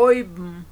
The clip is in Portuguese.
Oibm